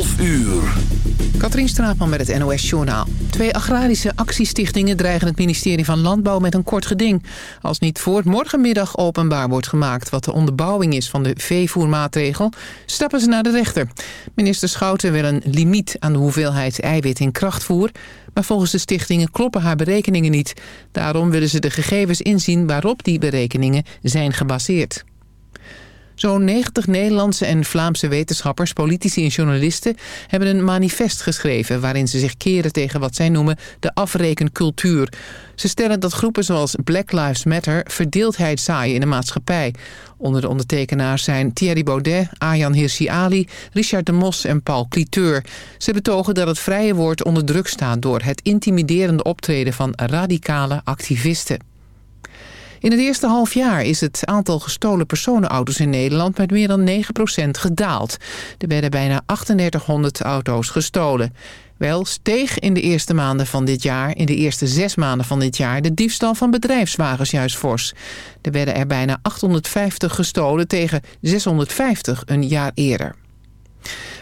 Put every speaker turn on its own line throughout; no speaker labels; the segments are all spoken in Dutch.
12 uur.
Katrien Straatman met het NOS-journaal. Twee agrarische actiestichtingen dreigen het ministerie van Landbouw met een kort geding. Als niet voor morgenmiddag openbaar wordt gemaakt wat de onderbouwing is van de veevoermaatregel, stappen ze naar de rechter. Minister Schouten wil een limiet aan de hoeveelheid eiwit in krachtvoer, maar volgens de stichtingen kloppen haar berekeningen niet. Daarom willen ze de gegevens inzien waarop die berekeningen zijn gebaseerd. Zo'n 90 Nederlandse en Vlaamse wetenschappers, politici en journalisten... hebben een manifest geschreven waarin ze zich keren tegen wat zij noemen de afrekencultuur. Ze stellen dat groepen zoals Black Lives Matter verdeeldheid zaaien in de maatschappij. Onder de ondertekenaars zijn Thierry Baudet, Arjan Hirsi Ali, Richard de Mos en Paul Cliteur. Ze betogen dat het vrije woord onder druk staat door het intimiderende optreden van radicale activisten. In het eerste half jaar is het aantal gestolen personenauto's in Nederland met meer dan 9% gedaald. Er werden bijna 3800 auto's gestolen. Wel steeg in de eerste maanden van dit jaar, in de eerste zes maanden van dit jaar, de diefstal van bedrijfswagens juist fors. Er werden er bijna 850 gestolen tegen 650 een jaar eerder.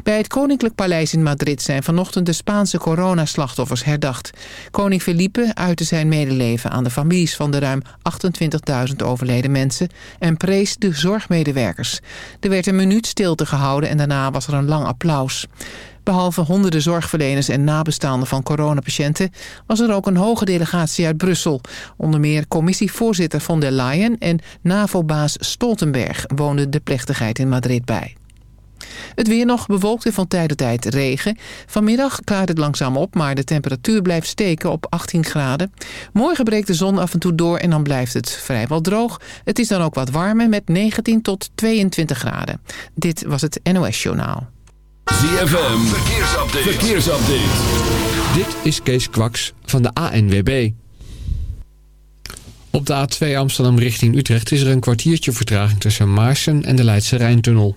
Bij het Koninklijk Paleis in Madrid zijn vanochtend de Spaanse coronaslachtoffers herdacht. Koning Felipe uitte zijn medeleven aan de families van de ruim 28.000 overleden mensen en prees de zorgmedewerkers. Er werd een minuut stilte gehouden en daarna was er een lang applaus. Behalve honderden zorgverleners en nabestaanden van coronapatiënten... was er ook een hoge delegatie uit Brussel. Onder meer commissievoorzitter von der Leyen en NAVO-baas Stoltenberg... woonden de plechtigheid in Madrid bij. Het weer nog bewolkt en van tijd tot tijd regen. Vanmiddag klaart het langzaam op, maar de temperatuur blijft steken op 18 graden. Morgen breekt de zon af en toe door en dan blijft het vrijwel droog. Het is dan ook wat warmer met 19 tot 22 graden. Dit was het NOS Journaal.
ZFM, verkeersupdate. verkeersupdate.
Dit is Kees Kwaks van de ANWB. Op de A2 Amsterdam richting Utrecht is er een kwartiertje vertraging tussen Maarsen en de Leidse Rijntunnel.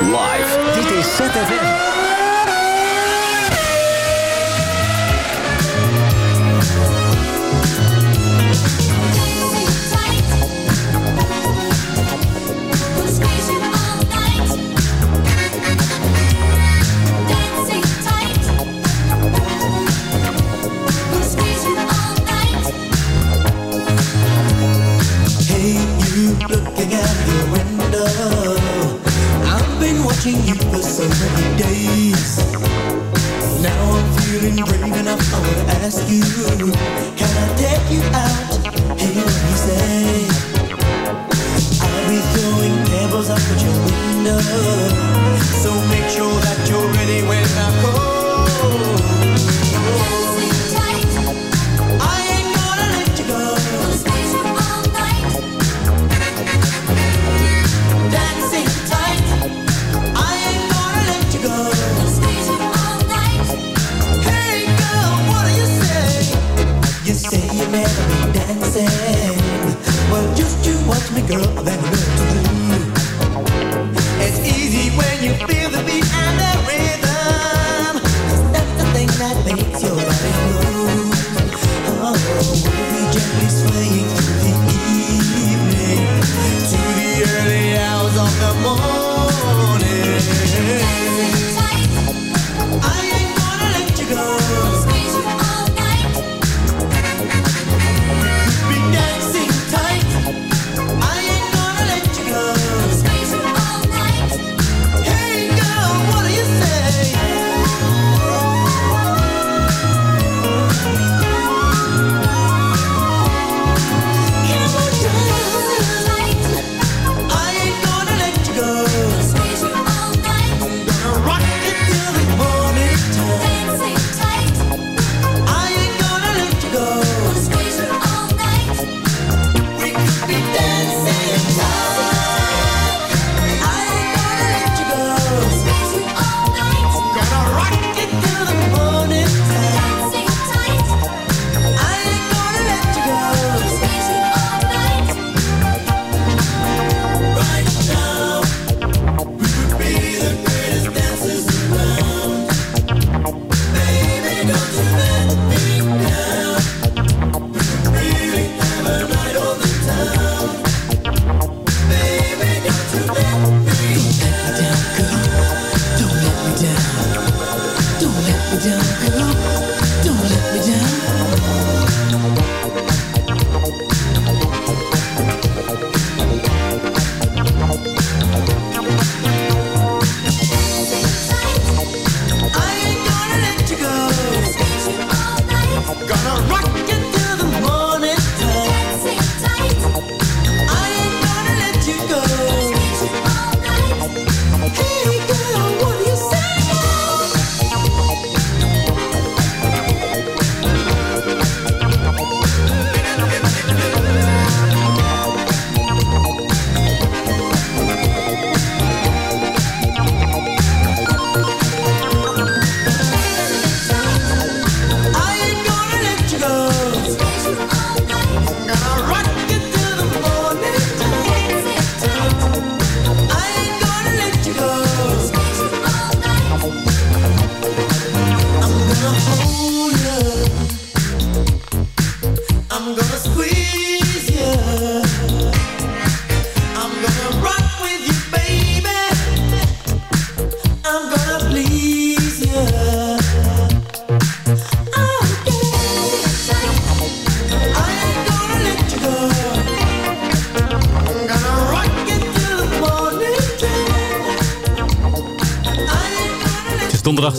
Live. Dit is ZFM.
Watching you for so many days. Now I'm feeling brave enough, I wanna ask you, can I take you out? Hey, what you say? I'll be throwing pebbles up at your window. So make sure that you're ready when I call.
girl I've ever.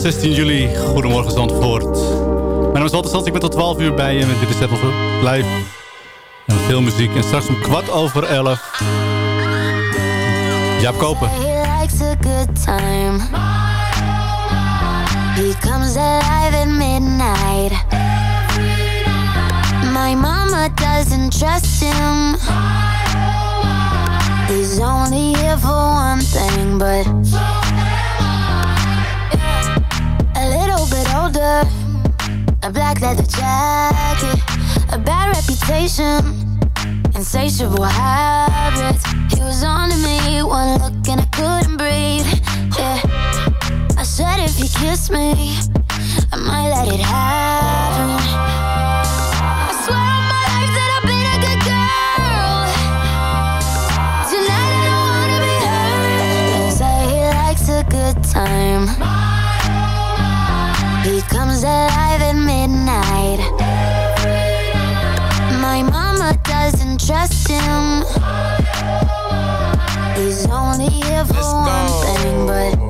16 juli. Goedemorgen Zandvoort. Mijn naam is Walter Sands. Ik ben tot 12 uur bij je met Dit is Zettel Live. En veel muziek. En straks om kwart over 11. Jaap Kopen.
He. He comes alive at midnight. My mama doesn't trust him. He's only here for one thing, but older. A black leather jacket, a bad reputation. Insatiable habits. He was on to me, one look and I couldn't breathe. Yeah, I said if he kissed me, I might let it happen. I only here for one. thing, but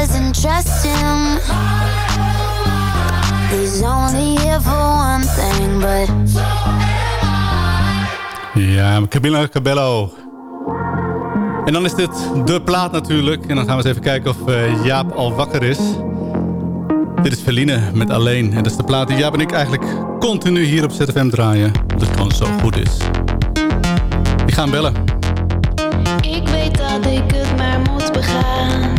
Doesn't trust him. He's only here for one thing, but
Ja, Camilla Cabello. En dan is dit de plaat natuurlijk. En dan gaan we eens even kijken of eh, Jaap al wakker is. Dit is Verline met Alleen. En dat is de plaat die Jaap en ik eigenlijk continu hier op ZFM draaien. Dat het gewoon zo goed is. Ik ga hem bellen.
Ik weet dat ik het maar moet begaan.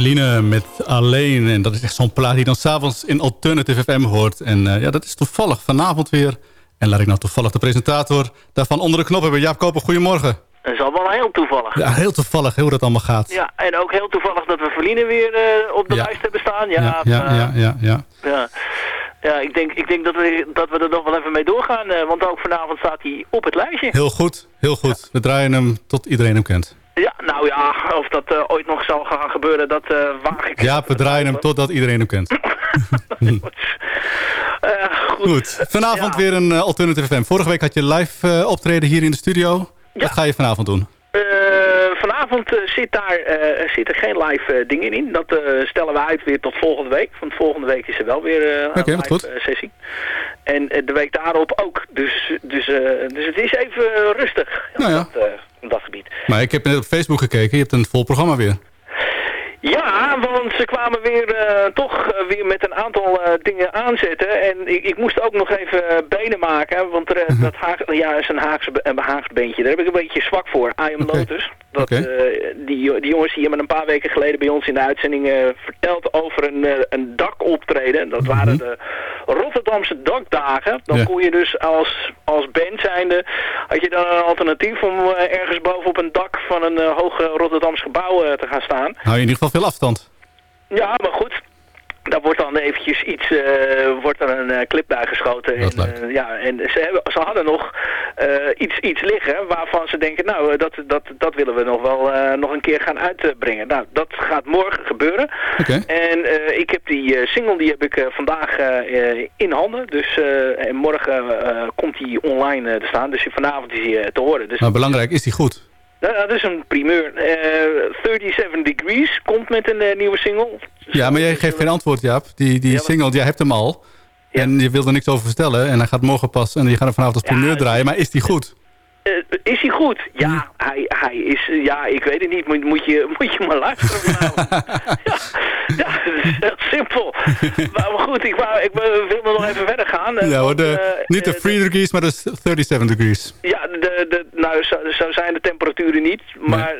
Feline met Alleen. En dat is echt zo'n plaat die dan s'avonds in Alternative FM hoort. En eh, ja, dat is toevallig vanavond weer. En laat ik nou toevallig de presentator daarvan onder de knop hebben. Jaap Koper, goedemorgen.
Dat is allemaal heel toevallig.
Ja, heel toevallig hoe dat allemaal gaat.
Ja, en ook heel toevallig dat we Verliezen weer eh, op de
Ja.
lijst hebben staan. Ja,
ja, ja,
eh,
ja, ja, ja.
ja. Ja, ik denk, ik denk dat, we, dat we er nog wel even mee doorgaan. want ook vanavond staat hij op het lijstje.
Heel goed, heel goed. We draaien hem tot iedereen hem kent.
Ja, nou ja, of dat eh, ooit nog zal gaan gebeuren, dat eh waag ik.
Ja, we draaien hem totdat iedereen hem kent. goed. Vanavond weer een eh, Alternative FM. Vorige week had je live eh, optreden hier in de studio. Wat ga je vanavond doen?
Vanavond eh, zit daar eh, zit er geen live eh, dingen in. Dat stellen we uit weer tot volgende week. Want volgende week is er wel weer een live sessie. En de week daarop ook. Dus, dus, dus het is even rustig
Nou ja.
dat, op dat gebied.
Maar ik heb net op Facebook gekeken. Je hebt een vol programma weer.
Ja, want ze kwamen weer toch weer met een aantal dingen aanzetten. En ik, ik moest ook nog even benen maken. Want er,
Mhm.
dat Haag, ja, is een Haagse, een Haagse beentje. Daar heb ik een beetje zwak voor. I Am Lotus. Dat,
Oké.
eh, die, die jongens die hebben een paar weken geleden bij ons in de uitzending eh, verteld over een, eh, een dakoptreden. Dat waren de Rotterdamse dakdagen. Dan
Ja.
kon je dus als, als band zijnde, had je dan een alternatief om ergens bovenop een dak van een hoog Rotterdams gebouw te gaan staan.
Hou je in ieder geval veel afstand.
Ja, maar goed. Daar wordt dan eventjes iets, eh, wordt er een eh, clip bij geschoten. En, eh, ja, en ze, hebben, ze hadden nog iets, iets liggen waarvan ze denken, nou, dat, dat, dat willen we nog wel nog een keer gaan uitbrengen. Nou, dat gaat morgen gebeuren. En ik heb die single, die heb ik vandaag in handen. Dus, en morgen komt die online te staan. Dus vanavond is hij eh, te horen. Dus
Maar belangrijk, is die goed?
Nou, dat is een primeur. Eh 37 Degrees komt met een eh, nieuwe single.
Ja, maar jij geeft geen antwoord, Jaap. Die, die single, jij hebt hem al. En je wil er niks over vertellen. En hij gaat morgen pas. En je gaat hem vanavond als primeur draaien. Maar is die goed?
Eh, is hij goed? Ja, hij, hij is... eh, Ja, ik weet het niet. Moet, moet, je, moet je maar luisteren ja, ja, dat is heel simpel. maar, goed, ik, wou, ik wilde nog even verder gaan. eh,
Ja hoor, de, niet de
eh,
3 degrees, maar de 37 degrees.
Ja, de, de, nou, zo, zo zijn de temperaturen niet. Maar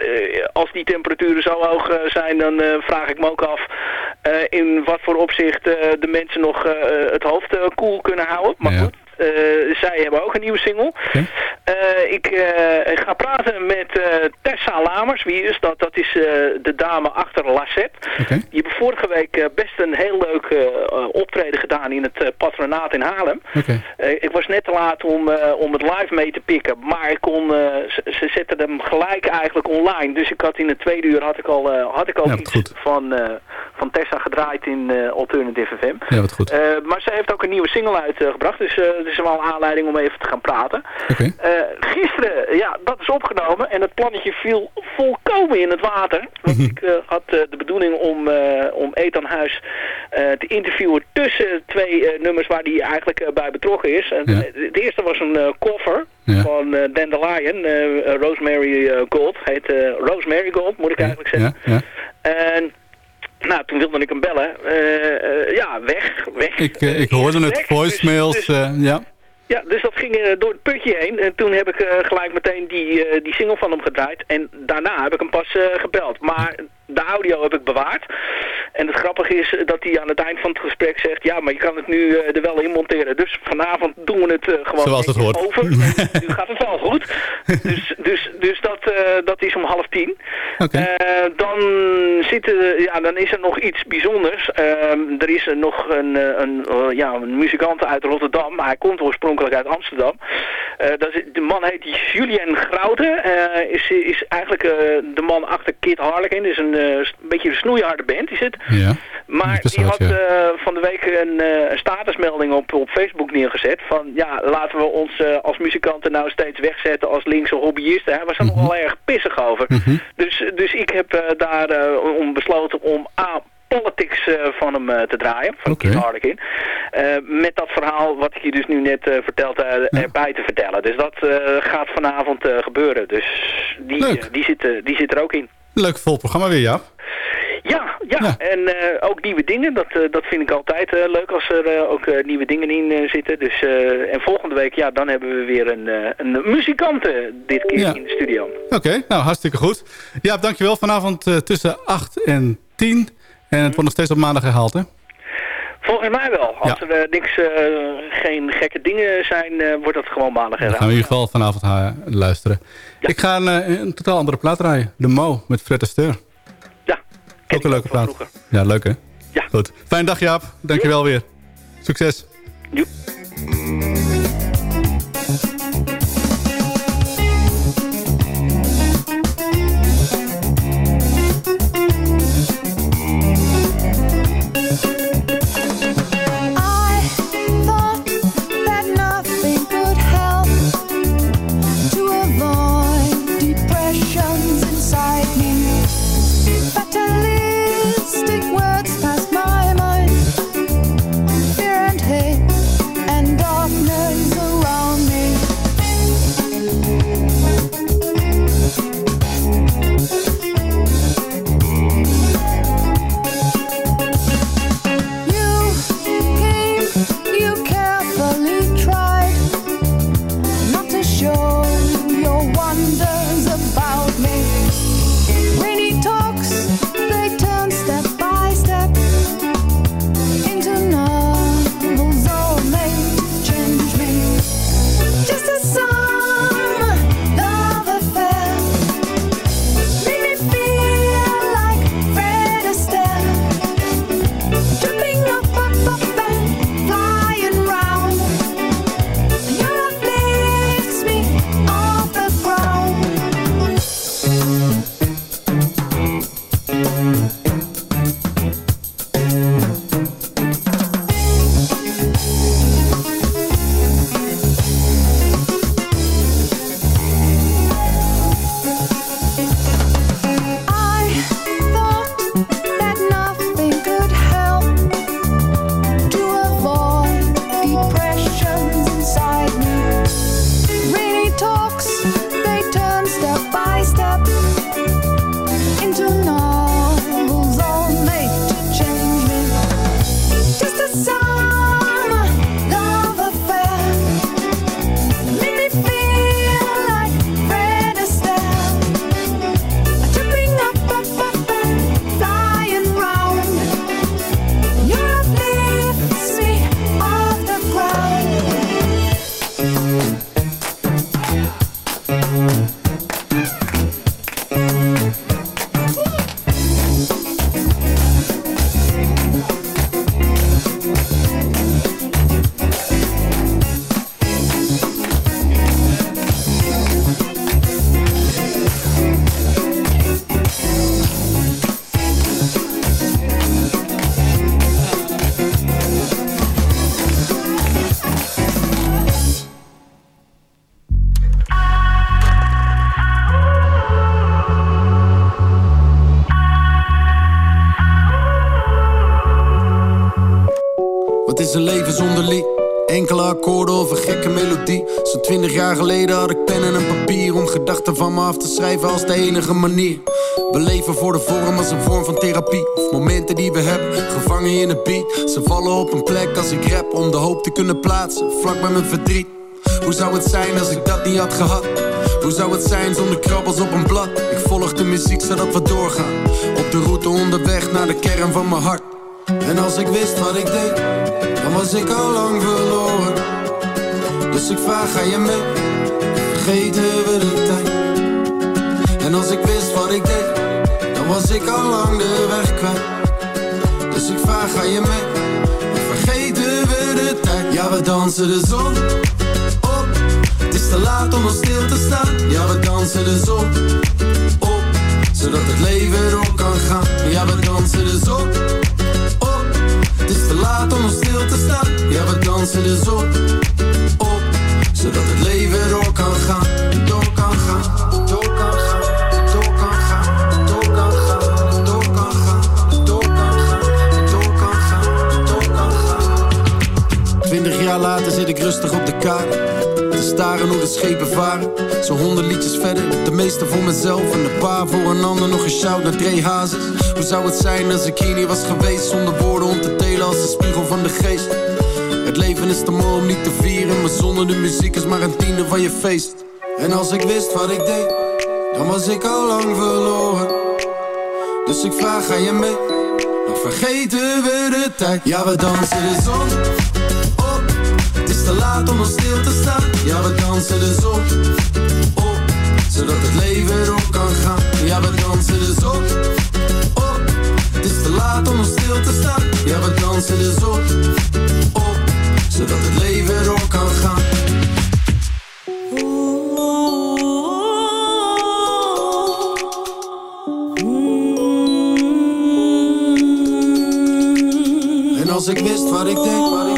als die temperaturen zo hoog zijn, dan vraag ik me ook af eh, in wat voor opzicht de mensen nog het hoofd koel kunnen houden. Maar
Ja.
goed, zij hebben ook een nieuwe single. Eh, ik, eh, ik ga praten met eh, Tessa Lamers. Wie is dat? Dat is eh, de dame achter Lassette. Die hebben vorige week eh, best een heel leuk eh, optreden gedaan in het eh, patronaat in Haarlem. Eh, ik was net te laat om, eh, om het live mee te pikken, maar ik kon, eh, ze, ze zetten hem gelijk eigenlijk online. Dus ik had in het tweede uur had ik al, eh, had ik
Ja, wat
iets
goed.
van, eh, van Tessa gedraaid in eh, Alternative FM.
Ja, wat goed.
Eh, maar ze heeft ook een nieuwe single uitgebracht, dus eh is wel een aanleiding om even te gaan praten. Eh, gisteren, ja, dat is opgenomen en het plannetje viel volkomen in het water. Want
Mhm.
ik eh, had eh, de bedoeling om, om Ethan Huis te interviewen tussen twee nummers waar hij eigenlijk bij betrokken is.
Ja.
Het eerste was een
Ja.
van Dandelion, Rosemary Gold. Heet Rosemary Gold, moet ik eigenlijk zeggen.
Ja, ja.
En nou, toen wilde ik hem bellen. Eh, eh, ja, weg, weg.
Ik, eh, ik hoorde het,
Weg.
voicemails,
Dus- dus-
eh, ja.
ja, dus dat ging door het putje heen. En toen heb ik gelijk meteen die, die single van hem gedraaid. En daarna heb ik hem pas gebeld. Maar de audio heb ik bewaard. En het grappige is dat hij aan het eind van het gesprek zegt... ja, maar je kan het nu eh, er wel in monteren. Dus vanavond doen we het eh, gewoon
Zoals het hoort.
over. Nu gaat het wel goed. Dus, dus, dus dat, eh, dat is om half tien. Eh, dan, zitten, ja, dan is er nog iets bijzonders. Er is er nog een, een, ja, een muzikant uit Rotterdam. Hij komt oorspronkelijk uit Amsterdam. Dat is, de man heet Julien Grouten. Is, is eigenlijk de man achter Kid Harlequin. is een, een beetje een snoeiharde band is het.
Ja.
Maar die had
ja.
eh, van de week een, eh, een statusmelding op, op Facebook neergezet. Van ja, laten we ons eh, als muzikanten nou steeds wegzetten als linkse hobbyisten. Hij was er
Mhm.
nogal erg pissig over. Dus, dus ik heb eh, daar eh, om besloten om A, politics eh, van hem eh, te draaien, van. Keith Harlequin. Eh, met dat verhaal wat ik je dus nu net eh, verteld eh, erbij te vertellen. Dus dat eh, gaat vanavond eh, gebeuren. Dus die, eh, die, zit, eh, die zit er ook in.
Leuk vol programma weer, Jaap.
Ja, ja. en eh, ook nieuwe dingen. Dat, eh, dat vind ik altijd eh, leuk als er ook nieuwe dingen in zitten. Dus, en volgende week, ja, dan hebben we weer een, een muzikant eh, dit keer
Ja.
in de studio.
Oké, nou hartstikke goed. Jaap, dankjewel. Vanavond tussen 8 en 10. En het wordt nog steeds op maandag herhaald, hè?
Volgens mij wel. Als
Ja.
er eh, niks, eh, geen gekke dingen zijn, eh, wordt dat gewoon maandag
gaan we
herhaald.
in ieder geval vanavond luisteren. Ik ga een, een totaal andere plaat draaien. De Mo met Fred Astaire.
Ja.
Ook een leuke plaat. Ja, leuk hè?
Ja.
Goed. Fijne dag Jaap. Dankjewel weer. Succes.
Schrijven als de enige manier. We leven voor de vorm als een vorm van therapie. Of momenten die we hebben, gevangen in een beat. Ze vallen op een plek als ik rap om de hoop te kunnen plaatsen, vlak bij mijn verdriet. Hoe zou het zijn als ik dat niet had gehad? Hoe zou het zijn zonder krabbels op een blad? Ik volg de muziek zodat we doorgaan. Op de route onderweg naar de kern van mijn hart. En als ik wist wat ik deed, dan was ik al lang verloren. Dus ik vraag, ga je mee? Vergeten we de tijd? En als ik wist wat ik deed, dan was ik al lang de weg kwijt. Dus ik vraag, ga je mee? Vergeten we de tijd? Ja, we dansen de zon op. Het is te laat om nog stil te staan. Ja, we dansen de zon op. Zodat het leven door kan gaan. Ja, we dansen de zon op. Het is te laat om nog stil te staan. Ja, we dansen de zon schepen varen. Zo'n honderd liedjes verder. De meeste voor mezelf en een paar voor een ander. Nog een shout naar Dre Hazes. Hoe zou het zijn als ik hier niet was geweest? Zonder woorden om te delen als de spiegel van de geest. Het leven is te mooi om niet te vieren. Maar zonder de muziek is maar een tiende van je feest. En als ik wist wat ik deed, dan was ik al lang verloren. Dus ik vraag, ga je mee? Dan vergeten we de tijd. Ja, we dansen de zon is te laat om nog stil te staan. Ja, we dansen de zon op. Zodat het leven door kan gaan. Ja, we dansen de zon op. Het is te laat om nog stil te staan. Ja, we dansen de zon op. Zodat het leven door kan gaan. En als ik wist wat ik wat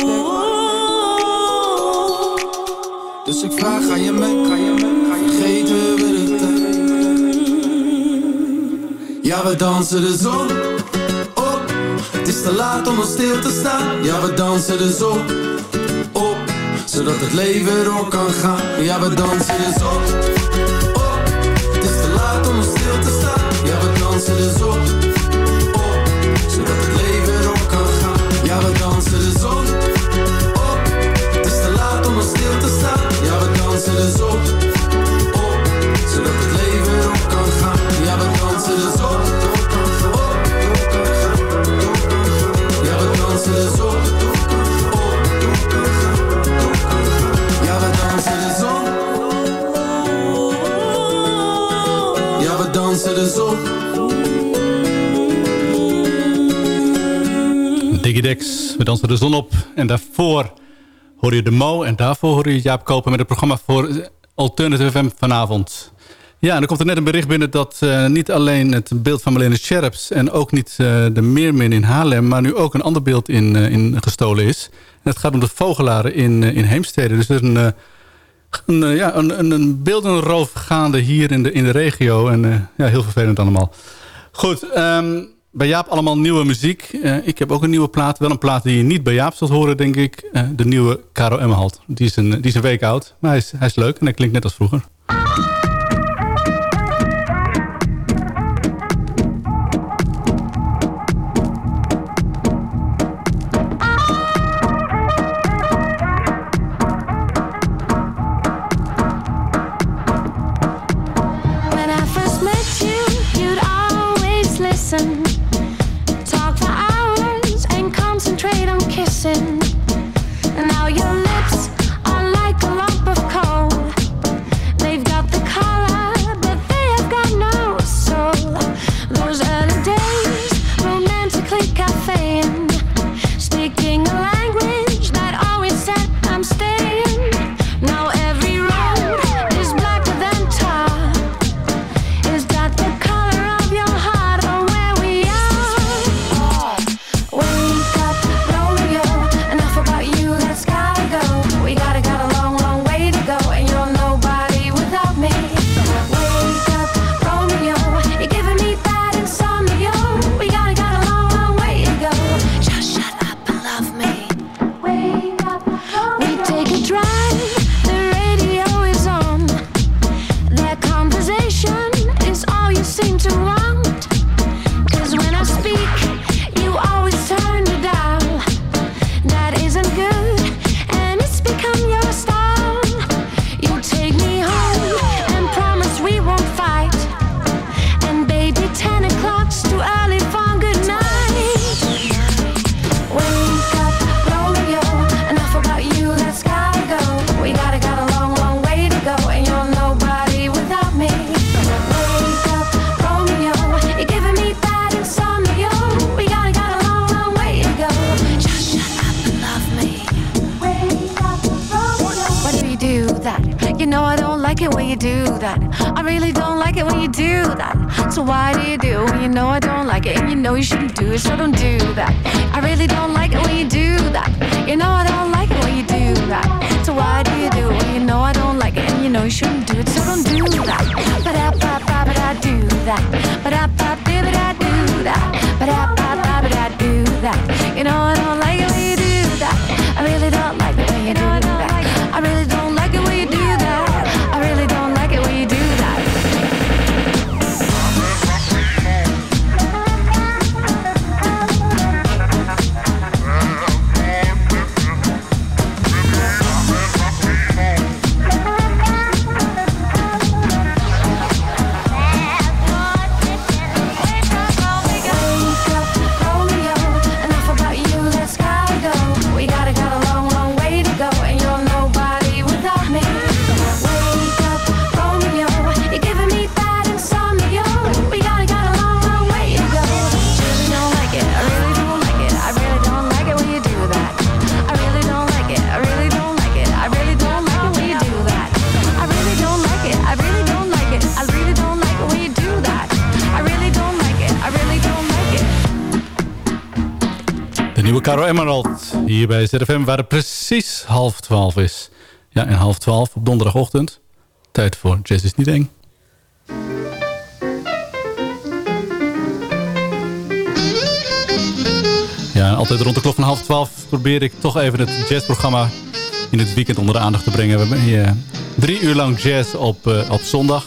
Dus ik vraag, ga je mee, ga je mee, ga je vergeten we de tijd. Ja, we dansen de zon op. Het is te laat om nog stil te staan. Ja, we dansen de zon op. Zodat het leven door kan gaan. Ja, we dansen de zon op. Het is te laat om nog stil te staan. Ja, we dansen de zon dansen dus op, op, zodat het leven op kan gaan. Ja, we dansen dus op, op, op, op kan gaan, op kan gaan. Ja, we dansen de zon. Ja, we dansen de zon. Ja, we dansen de zon.
op. Digidex, we dansen de zon op en daarvoor hoor je de Mo. En daarvoor hoor je Jaap Kopen met het programma voor Alternative FM vanavond. Ja, en er komt er net een bericht binnen dat eh, niet alleen het beeld van Marlene Scherps... en ook niet eh, de Meermin in Haarlem... maar nu ook een ander beeld in, eh, in gestolen is. Het gaat om de vogelaren in, in Heemstede. Dus er is een, een, ja, een, een, beeldenroof gaande hier in de, in de regio. En ja, heel vervelend allemaal. Goed, ehm, bij Jaap allemaal nieuwe muziek. Eh, ik heb ook een nieuwe plaat. Wel een plaat die je niet bij Jaap zult horen, denk ik. Eh, de nieuwe Caro Emmerhalt. Die is, een, die is een week oud. Maar hij is, hij is leuk en hij klinkt net als vroeger. Caro Emerald hier bij ZFM waar het precies half twaalf is. Ja, en half twaalf op donderdagochtend. Tijd voor Jazz is niet eng. Ja, altijd rond de klok van half twaalf probeer ik toch even het jazzprogramma in het weekend onder de aandacht te brengen. We hebben hier drie uur lang jazz op, eh, op zondag.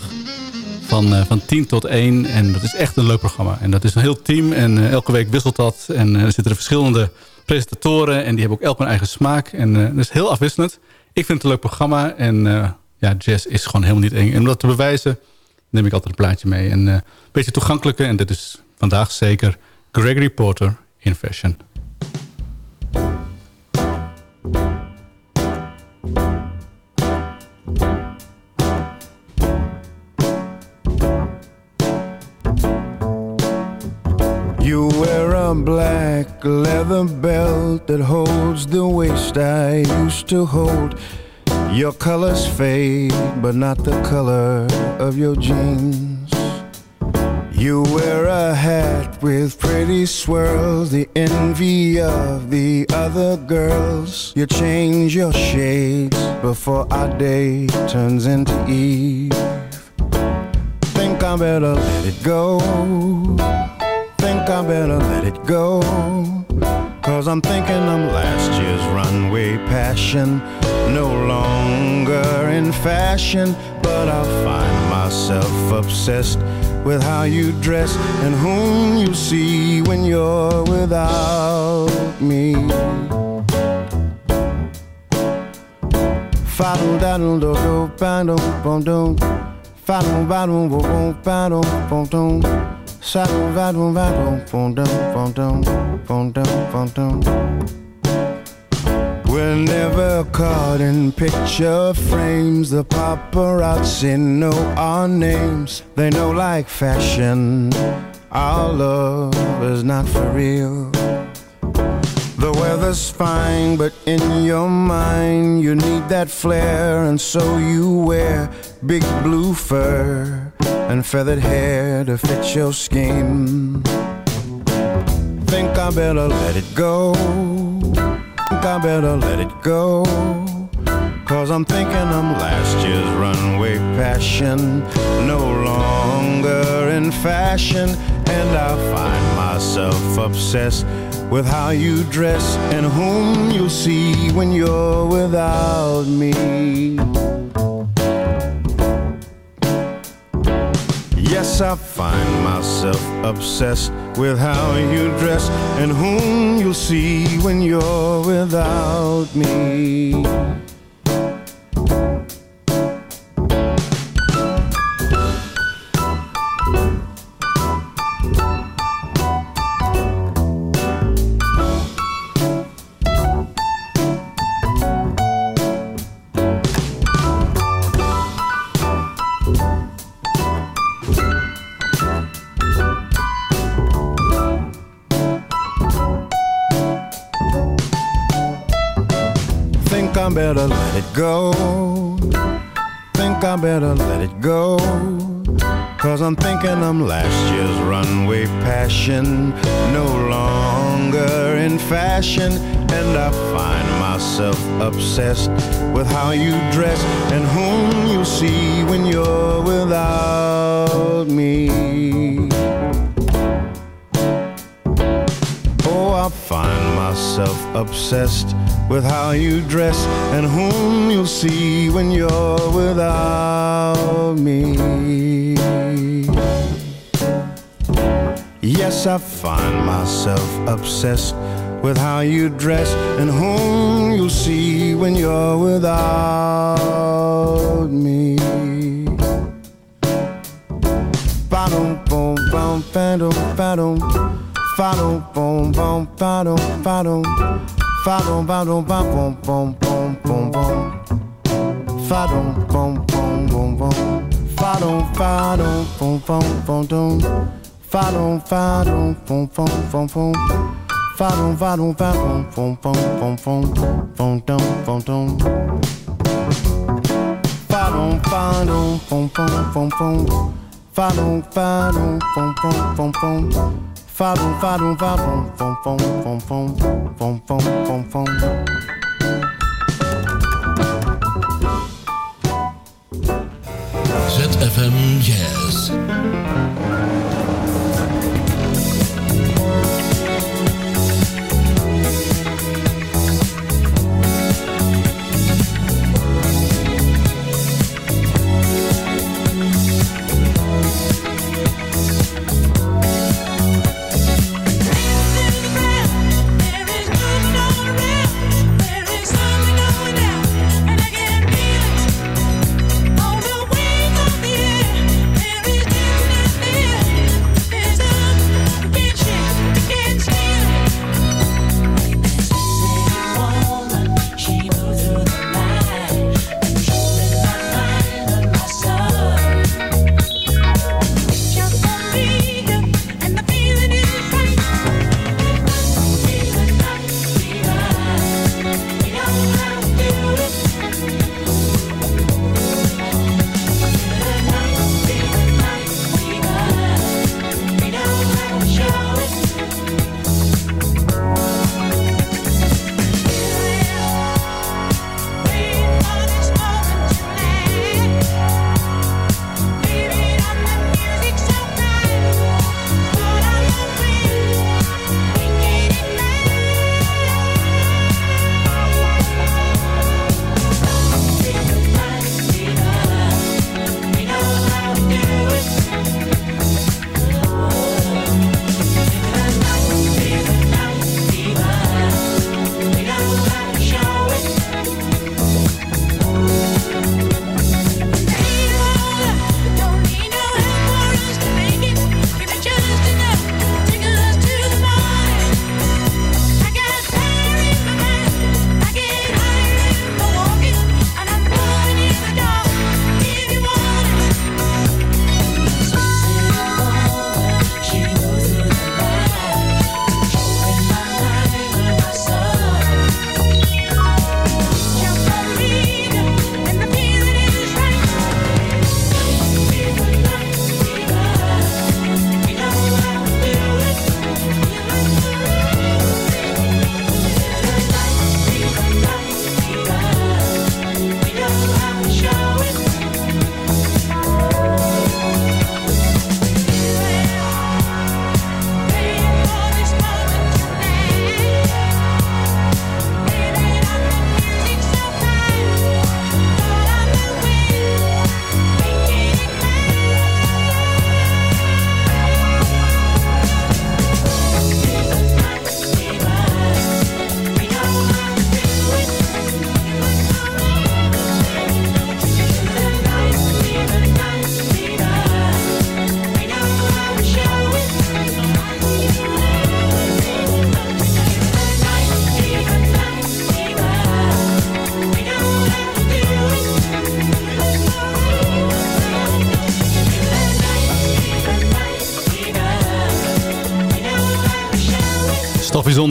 Van, eh, van 10 tot 1. En dat is echt een leuk programma. En dat is een heel team. En eh, elke week wisselt dat. En eh, er zitten er verschillende presentatoren. En die hebben ook elk een eigen smaak. En dat is heel afwisselend. Ik vind het een leuk programma. En ja, jazz is gewoon helemaal niet eng. En om dat te bewijzen neem ik altijd een plaatje mee. En een beetje toegankelijke. En dit is vandaag zeker Gregory Porter in Fashion.
Black leather belt that holds the waist I used to hold. Your colors fade, but not the color of your jeans. You wear a hat with pretty swirls, the envy of the other girls. You change your shades before our day turns into eve. Think I better let it go think I better let it go. Cause I'm thinking I'm last year's runway passion. No longer in fashion, but I find myself obsessed with how you dress and whom you see when you're without me. Fa-dum, da-dum, do, do, ba-dum, bum, dum. Fa-dum, ba-dum, bo, bum, ba-dum, bum, dum. We're never caught in picture frames. The paparazzi know our names. They know like fashion. Our love is not for real. The weather's fine, but in your mind you need that flair, and so you wear big blue fur and feathered hair to fit your skin. Think I better let it go. Think I better let it go. Cause I'm thinking I'm last year's runway passion, no longer in fashion, and I find myself obsessed with how you dress and whom you'll see when you're without me. Yes, I find myself obsessed with how you dress and whom you'll see when you're without me. Better let it go. Think I better let it go. Cause I'm thinking I'm last year's runway passion, no longer in fashion. And I find myself obsessed with how you dress and whom you see when you're without me. Oh, I find myself obsessed with how you dress and whom you'll see when you're without me. Yes, I find myself obsessed with how you dress and whom you'll see when you're without me. Ba-dum, boom, bum, ba-dum, ba-dum. Fa-dum, boom, bum, ba-dum, bum. Fa-dum, fa-dum, bum, bum, bum, dum. Fa-dum, fa-dum, bum, bum, bum, bum. Fa-dum, fa-dum, fa-dum, bum, bum, bum, bum. Bum, dum, bum, dum. Fa-dum, fa-dum, bum, bum, bum, bum. Fa-dum, fa-dum, bum, bum, bum, bum. Fa-dum, fa-dum, fa-dum, bum, bum, bum. Bum, bum, bum, bum.
ZFM Jazz.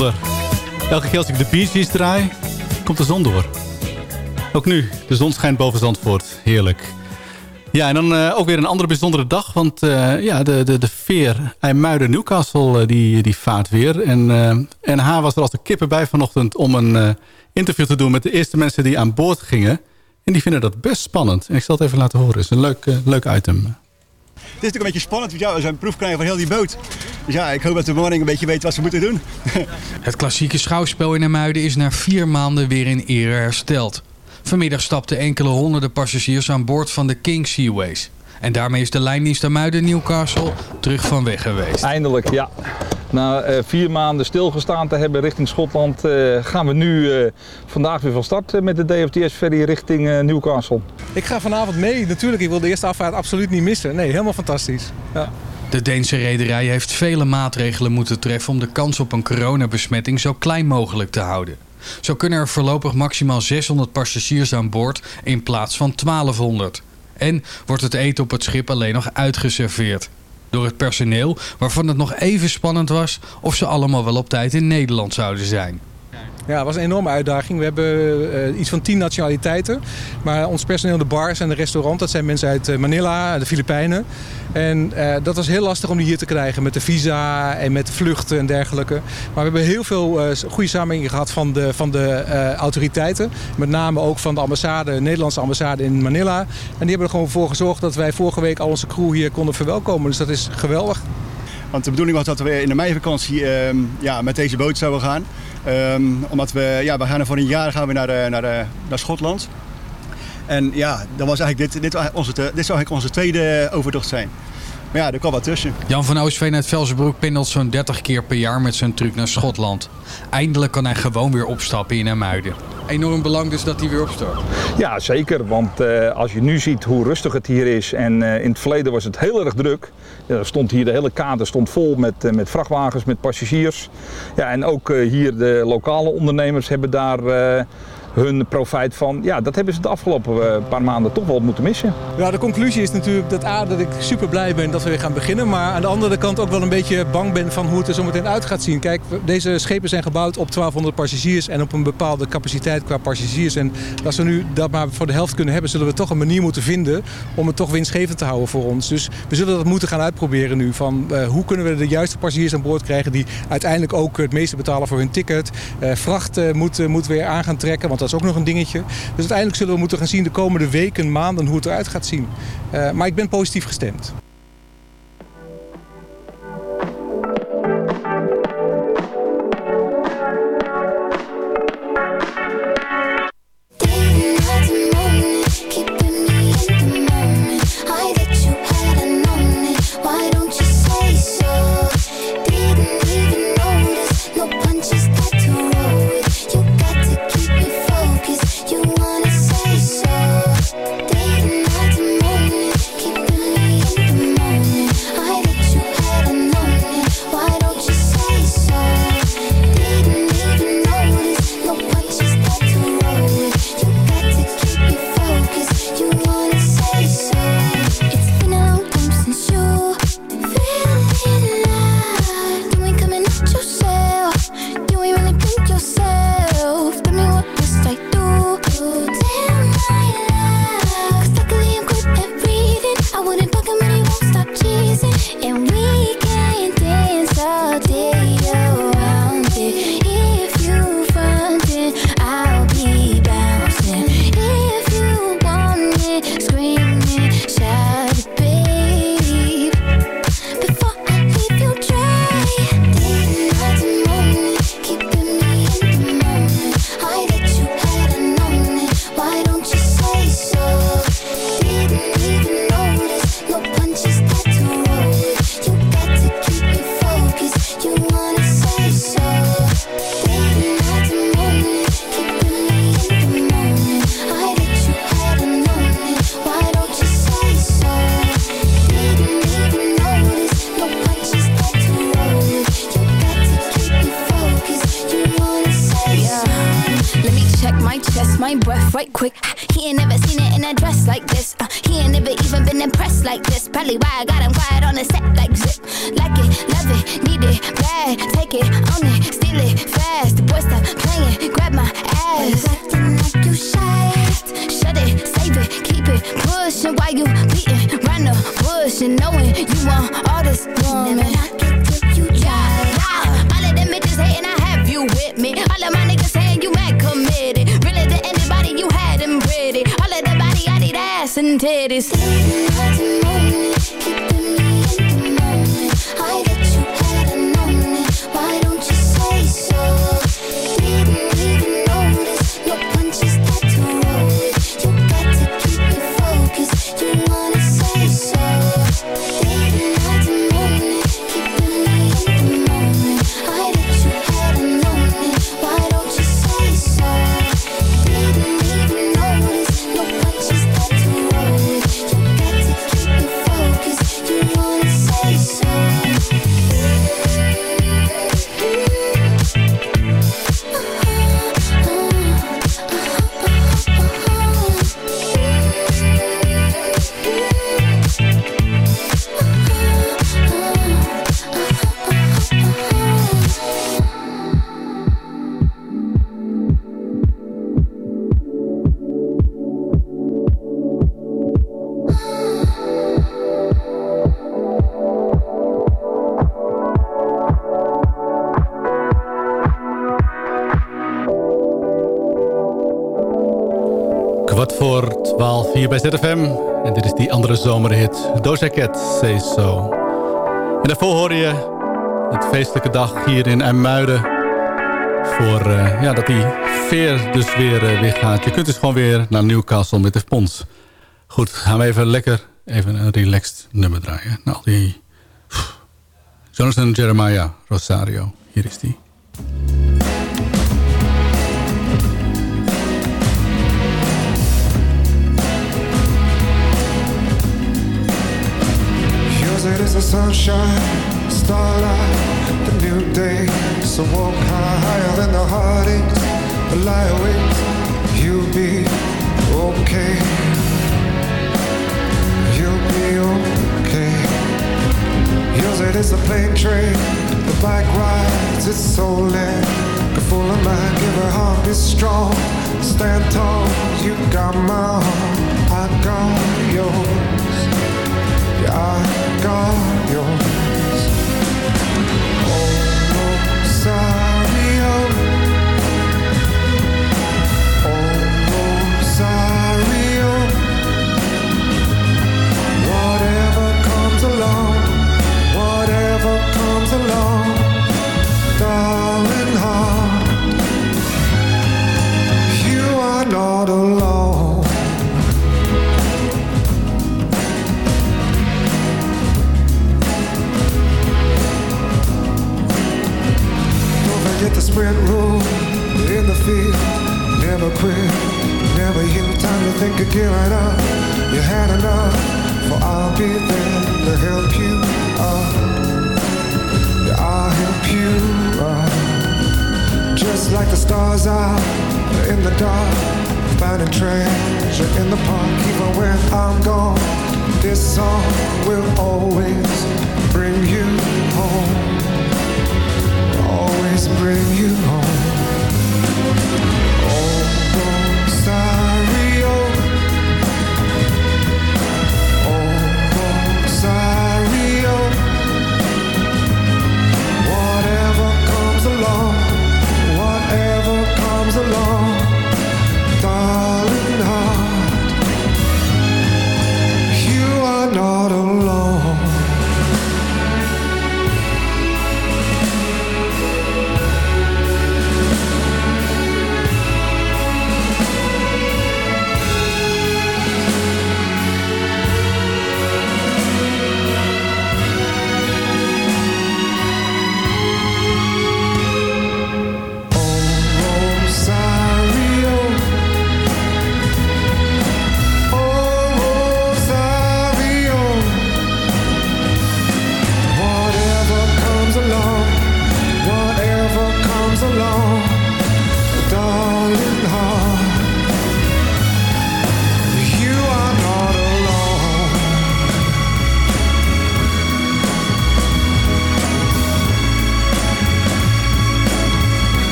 Elke keer als ik de Bee Gees draai, komt de zon door. Ook nu, de zon schijnt boven Zandvoort. Heerlijk. Ja, en dan eh, ook weer een andere bijzondere dag. Want eh, ja, de, de, de veer IJmuiden-Newcastle eh, die, die vaart weer. En NH was er als de kippen bij vanochtend om een interview te doen... met de eerste mensen die aan boord gingen. En die vinden dat best spannend. En ik zal het even laten horen. Het is een leuk, leuk item.
Is natuurlijk een beetje spannend, want ja, we zijn proef krijgen van heel die boot. Dus ja, ik hoop dat de bemanning een beetje weet wat ze moeten doen.
Het klassieke schouwspel in Hermuiden is na vier maanden weer in ere hersteld. Vanmiddag stapten enkele honderden passagiers aan boord van de King Seaways. En daarmee is de lijndienst Muiden-Newcastle terug van weg geweest.
Eindelijk, ja. Na uh, vier maanden stilgestaan te hebben richting Schotland... Uh, gaan we nu uh, vandaag weer van start met de DFTS-ferry richting Newcastle.
Ik ga vanavond mee, natuurlijk. Ik wil de eerste afvaart absoluut niet missen. Nee, helemaal fantastisch. Ja.
De Deense rederij heeft vele maatregelen moeten treffen... om de kans op een coronabesmetting zo klein mogelijk te houden. Zo kunnen er voorlopig maximaal 600 passagiers aan boord in plaats van 1200. En wordt het eten op het schip alleen nog uitgeserveerd. Door het personeel, waarvan het nog even spannend was of ze allemaal wel op tijd in Nederland zouden zijn.
Ja, het was een enorme uitdaging. We hebben uh, iets van tien nationaliteiten. Maar ons personeel, de bars en de restaurant, dat zijn mensen uit Manila, de Filipijnen. En uh, dat was heel lastig om die hier te krijgen met de visa en met vluchten en dergelijke. Maar we hebben heel veel goede samenwerking gehad van de, van de autoriteiten. Met name ook van de ambassade, de Nederlandse ambassade in Manila. En die hebben er gewoon voor gezorgd dat wij vorige week al onze crew hier konden verwelkomen. Dus dat is geweldig.
Want de bedoeling was dat we in de meivakantie uh, ja, met deze boot zouden gaan. Um, omdat we, ja, we gaan er voor een jaar gaan we naar, de, naar, de, naar Schotland. En ja, dat was eigenlijk dit, dit, onze, dit zou eigenlijk onze tweede overtocht zijn. Maar ja, er kwam wat tussen.
Jan van Oostveen uit Velsenbroek pendelt zo'n 30 keer per jaar met zijn truc naar Schotland. Eindelijk kan hij gewoon weer opstappen in Hermuiden. Enorm belang dus dat hij weer opstart.
Ja, zeker. Want uh, als je nu ziet hoe rustig het hier is... en uh, in het verleden was het heel erg druk. Ja, stond hier de hele kade stond vol met, uh, met vrachtwagens, met passagiers. Ja, en ook hier de lokale ondernemers hebben daar hun profijt van. Ja, dat hebben ze de afgelopen paar maanden toch wel moeten missen.
Ja, de conclusie is natuurlijk dat A, dat ik super blij ben dat we weer gaan beginnen. Maar aan de andere kant ook wel een beetje bang ben van hoe het er zo meteen uit gaat zien. Kijk, deze schepen zijn gebouwd op 1200 passagiers en op een bepaalde capaciteit qua passagiers. En als we nu dat maar voor de helft kunnen hebben, zullen we toch een manier moeten vinden om het toch winstgevend te houden voor ons. Dus we zullen dat moeten gaan uitproberen nu. Van uh, hoe kunnen we de juiste passagiers aan boord krijgen die uiteindelijk ook het meeste betalen voor hun ticket. Uh, vracht uh, moet, moet weer aan gaan trekken, want dat is ook nog een dingetje. Dus uiteindelijk zullen we moeten gaan zien de komende weken, maanden hoe het eruit gaat zien. Uh, maar ik ben positief gestemd.
And
we Heart En daarvoor hoor je het feestelijke dag hier in IJmuiden. Voor eh, ja, dat die veer dus weer, uh, weer gaat. Je kunt dus gewoon weer naar Newcastle met de spons. Goed, gaan we even lekker even een relaxed nummer draaien. Nou, die... Jonathan Jeremiah Rosario, hier is die.
It is the sunshine, starlight, the new day. So walk higher than the heartaches, the lie awake. You'll be okay. You'll be okay. Yours it is a plane train, the bike rides, it's soul land. The full of mind, give her heart is strong. Stand tall, you got my heart, I got yours. I got yours. Oh.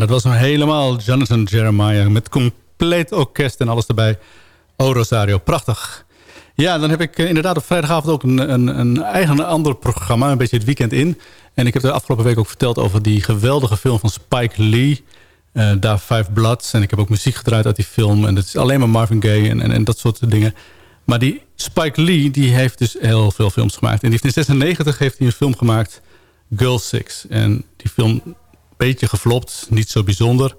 Dat was hem helemaal Jonathan Jeremiah met compleet orkest en alles erbij. Oh Rosario, prachtig. Ja, dan heb ik eh, inderdaad op vrijdagavond ook een, een, een eigen ander programma, een beetje het weekend in. En ik heb de afgelopen week ook verteld over die geweldige film van Spike Lee, eh Daar Five Bloods. En ik heb ook muziek gedraaid uit die film en het is alleen maar Marvin Gaye en, en, en dat soort dingen. Maar die Spike Lee, die heeft dus heel veel films gemaakt. En die in 96 heeft hij een film gemaakt, Girl Six. En die film, beetje geflopt, niet zo bijzonder.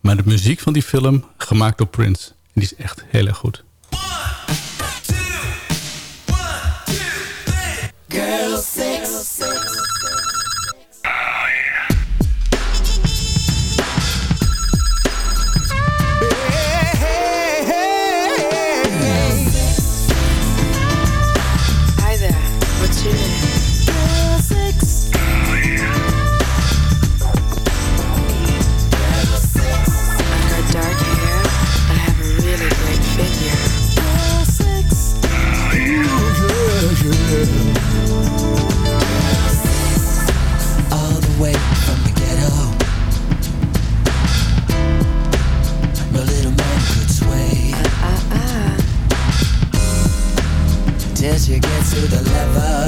Maar de muziek van die film, gemaakt door Prince. Die is echt heel erg goed.
To the level.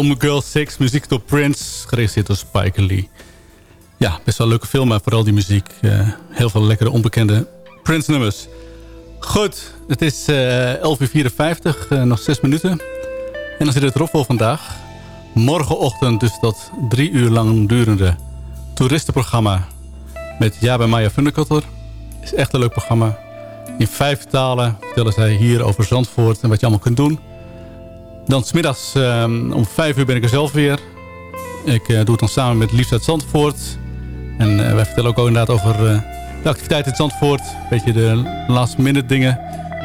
Film Girl Six, muziek door Prince, geregisseerd door Spike Lee. Ja, best wel een leuke film, maar vooral die muziek. eh, heel veel lekkere, onbekende Prince-nummers. Goed, het is eh 11 uur 54, eh, nog 6 minuten. En dan zit het erop voor vandaag. Morgenochtend dus dat drie uur lang durende toeristenprogramma... met Jabe Maya Funderkotter. is echt een leuk programma. In vijf talen vertellen zij hier over Zandvoort en wat je allemaal kunt doen. Dan smiddags um, om 5 uur ben ik er zelf weer. Ik uh, doe het dan samen met Liefst uit Zandvoort. En uh, wij vertellen ook inderdaad over uh, de activiteiten in Zandvoort. Een beetje de last minute dingen.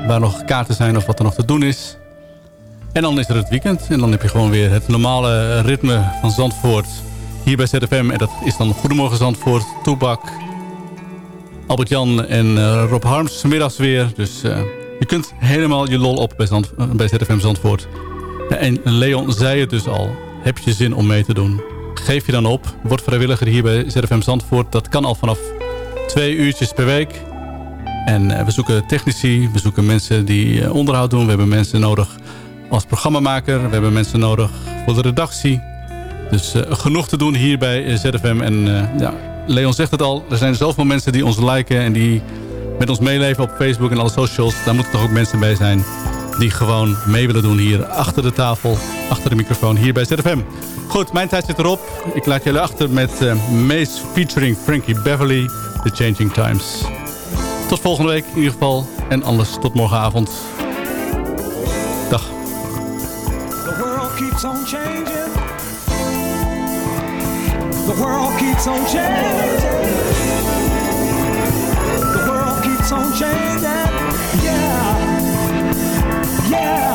Waar nog kaarten zijn of wat er nog te doen is. En dan is er het weekend. En dan heb je gewoon weer het normale ritme van Zandvoort. Hier bij ZFM. En dat is dan Goedemorgen Zandvoort, Toebak, Albert-Jan en Rob Harms. Middags weer. Dus je kunt helemaal je lol op bij, Zand, bij ZFM Zandvoort. En Leon zei het dus al. Heb je zin om mee te doen? Geef je dan op. Word vrijwilliger hier bij ZFM Zandvoort. Dat kan al vanaf twee uurtjes per week. En we zoeken technici. We zoeken mensen die onderhoud doen. We hebben mensen nodig als programmamaker. We hebben mensen nodig voor de redactie. Dus uh, genoeg te doen hier bij ZFM. En ja, Leon zegt het al. Er zijn zoveel mensen die ons liken. En die met ons meeleven op Facebook en alle socials. Daar moeten toch ook mensen bij zijn. Die gewoon mee willen doen hier achter de tafel. Achter de microfoon hier bij ZFM. Goed, mijn tijd zit erop. Ik laat jullie achter met uh, Mace featuring Frankie Beverly. The Changing Times. Tot volgende week in ieder geval. En anders tot morgenavond. Dag.
The world keeps on changing. The world keeps on changing. The world keeps on changing. yeah.